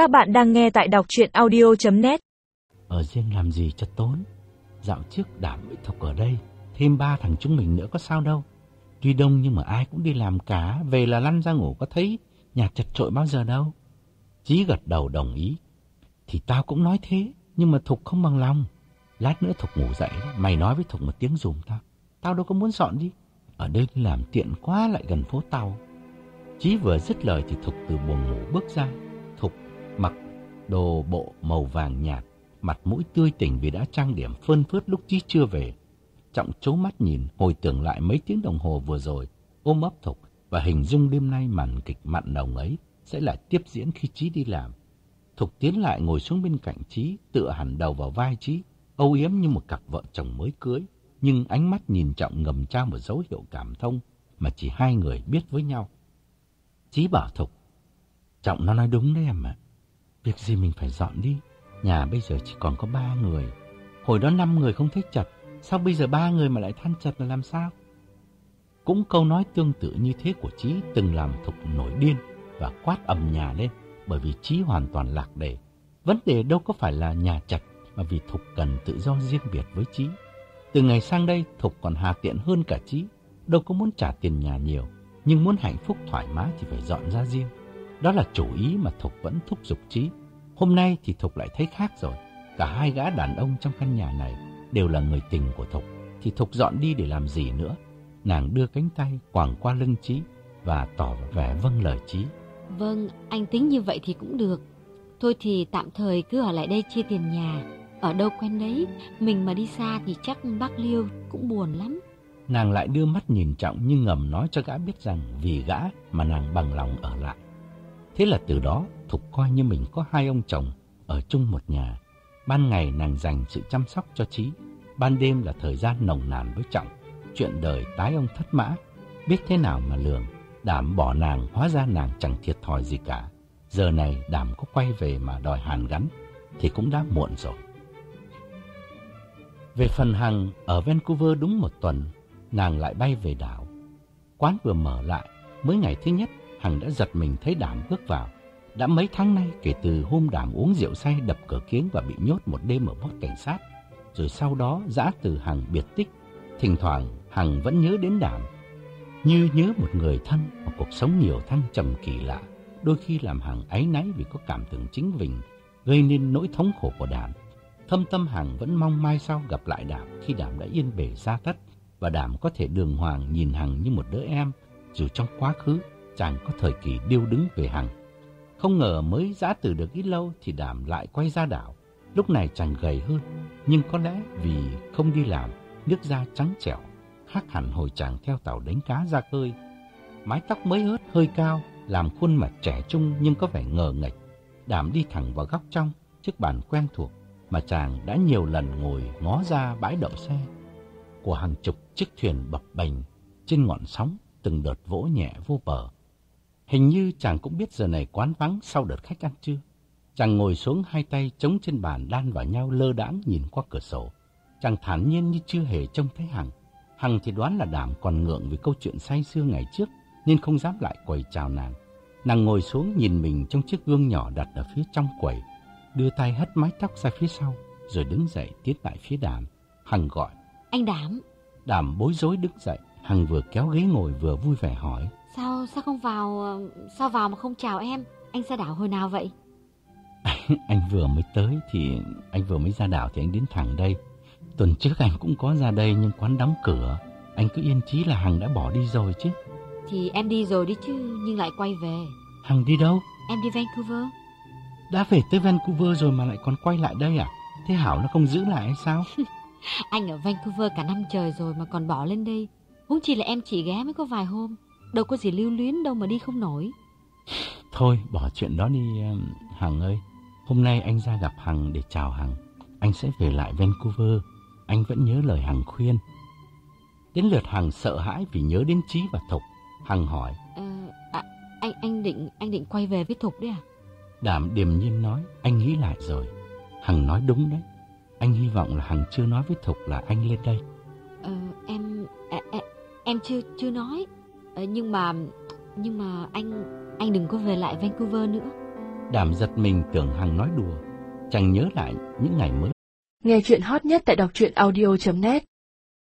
Các bạn đang nghe tại đọc chuyện audio.net Ở riêng làm gì cho tốn? Dạo trước đảm với Thục ở đây, Thêm ba thằng chúng mình nữa có sao đâu. Tuy đông nhưng mà ai cũng đi làm cả, Về là lăn ra ngủ có thấy, Nhà chật trội bao giờ đâu. Chí gật đầu đồng ý. Thì tao cũng nói thế, Nhưng mà Thục không bằng lòng. Lát nữa Thục ngủ dậy, Mày nói với Thục một tiếng dùm tao. Tao đâu có muốn dọn đi. Ở đây làm tiện quá lại gần phố tàu. Chí vừa dứt lời thì Thục từ buồng ngủ bước ra mặc đồ bộ màu vàng nhạt, Mặt mũi tươi tỉnh vì đã trang điểm phơn phớt lúc Chí chưa về. Trọng chố mắt nhìn, hồi tưởng lại mấy tiếng đồng hồ vừa rồi, Ôm ấp Thục và hình dung đêm nay màn kịch mặn nồng ấy Sẽ lại tiếp diễn khi Chí đi làm. Thục tiến lại ngồi xuống bên cạnh Chí, Tựa hẳn đầu vào vai Chí, Âu yếm như một cặp vợ chồng mới cưới. Nhưng ánh mắt nhìn Trọng ngầm trao một dấu hiệu cảm thông Mà chỉ hai người biết với nhau. Chí bảo Thục, Trọng nó nói đúng đấy em ạ. Việc gì mình phải dọn đi? Nhà bây giờ chỉ còn có ba người. Hồi đó năm người không thích chật, Sao bây giờ ba người mà lại than chật là làm sao? Cũng câu nói tương tự như thế của Chí Từng làm Thục nổi điên Và quát ầm nhà lên, Bởi vì Chí hoàn toàn lạc đề. Vấn đề đâu có phải là nhà chật, Mà vì Thục cần tự do riêng biệt với Chí. Từ ngày sang đây, Thục còn hà tiện hơn cả Chí, Đâu có muốn trả tiền nhà nhiều, Nhưng muốn hạnh phúc thoải mái thì phải dọn ra riêng. Đó là chủ ý mà Thục vẫn thúc giục Chí Hôm nay thì Thục lại thấy khác rồi. Cả hai gã đàn ông trong căn nhà này đều là người tình của Thục. Thì Thục dọn đi để làm gì nữa? Nàng đưa cánh tay quàng qua lưng Chí và tỏ vẻ vâng lời Chí. Vâng, anh tính như vậy thì cũng được. Thôi thì tạm thời cứ ở lại đây chia tiền nhà. Ở đâu quen đấy, mình mà đi xa thì chắc bác Liêu cũng buồn lắm. Nàng lại đưa mắt nhìn trọng nhưng ngầm nói cho gã biết rằng vì gã mà nàng bằng lòng ở lại. Thế là từ đó Thục coi như mình có hai ông chồng ở chung một nhà. Ban ngày nàng dành sự chăm sóc cho Trí, ban đêm là thời gian nồng nàn với Trọng. Chuyện đời tái ông thất mã, biết thế nào mà lường. Đảm bỏ nàng hóa ra nàng chẳng thiệt thòi gì cả. Giờ này Đảm có quay về mà đòi hàn gắn thì cũng đã muộn rồi. Về phần Hằng, ở Vancouver đúng một tuần, nàng lại bay về đảo. Quán vừa mở lại, mới ngày thứ nhất, Hằng đã giật mình thấy Đảm bước vào. Đã mấy tháng nay kể từ hôm Đảm uống rượu say đập cửa kiếng và bị nhốt một đêm ở bốt cảnh sát. Rồi sau đó dã từ Hằng biệt tích, thỉnh thoảng Hằng vẫn nhớ đến Đảm. Như nhớ một người thân mà cuộc sống nhiều thăng trầm kỳ lạ, đôi khi làm Hằng áy náy vì có cảm tưởng chính mình, gây nên nỗi thống khổ của Đảm. Thâm tâm Hằng vẫn mong mai sau gặp lại Đảm khi Đảm đã yên bề xa thất và Đảm có thể đường hoàng nhìn Hằng như một đứa em, dù trong quá khứ chàng có thời kỳ điêu đứng về Hằng. Không ngờ mới giã từ được ít lâu thì Đảm lại quay ra đảo. Lúc này chàng gầy hơn, nhưng có lẽ vì không đi làm, nước da trắng trẻo, khác hẳn hồi chàng theo tàu đánh cá ra khơi. Mái tóc mới ướt hơi cao, làm khuôn mặt trẻ trung nhưng có vẻ ngờ nghệch. Đảm đi thẳng vào góc trong, chiếc bàn quen thuộc mà chàng đã nhiều lần ngồi ngó ra bãi đậu xe của hàng chục chiếc thuyền bập bềnh trên ngọn sóng từng đợt vỗ nhẹ vô bờ. Hình như chàng cũng biết giờ này quán vắng sau đợt khách ăn trưa. Chàng ngồi xuống hai tay chống trên bàn đan vào nhau lơ đãng nhìn qua cửa sổ. Chàng thản nhiên như chưa hề trông thấy Hằng. Hằng thì đoán là đảm còn ngượng vì câu chuyện say xưa ngày trước nên không dám lại quầy chào nàng. Nàng ngồi xuống nhìn mình trong chiếc gương nhỏ đặt ở phía trong quầy, đưa tay hất mái tóc ra phía sau, rồi đứng dậy tiến lại phía đàm. Hằng gọi. Anh Đảm. Đàm bối rối đứng dậy, Hằng vừa kéo ghế ngồi vừa vui vẻ hỏi. Sao, sao không vào, sao vào mà không chào em? Anh ra đảo hồi nào vậy? anh vừa mới tới thì anh vừa mới ra đảo thì anh đến thẳng đây. Tuần trước anh cũng có ra đây nhưng quán đóng cửa. Anh cứ yên chí là Hằng đã bỏ đi rồi chứ. Thì em đi rồi đi chứ, nhưng lại quay về. Hằng đi đâu? Em đi Vancouver. Đã về tới Vancouver rồi mà lại còn quay lại đây à? Thế Hảo nó không giữ lại hay sao? anh ở Vancouver cả năm trời rồi mà còn bỏ lên đây. Huống chỉ là em chỉ ghé mới có vài hôm. Đâu có gì lưu luyến đâu mà đi không nổi. Thôi bỏ chuyện đó đi Hằng ơi. Hôm nay anh ra gặp Hằng để chào Hằng. Anh sẽ về lại Vancouver. Anh vẫn nhớ lời Hằng khuyên. Đến lượt Hằng sợ hãi vì nhớ đến Trí và Thục. Hằng hỏi. Ờ, à, anh anh định anh định quay về với Thục đấy à? Đảm điềm nhiên nói. Anh nghĩ lại rồi. Hằng nói đúng đấy. Anh hy vọng là Hằng chưa nói với Thục là anh lên đây. Ờ, em, à, à, em chưa chưa nói. Nhưng mà nhưng mà anh anh đừng có về lại Vancouver nữa. Đảm giật mình tưởng Hằng nói đùa, chẳng nhớ lại những ngày mới. Nghe chuyện hot nhất tại đọc truyện audio.net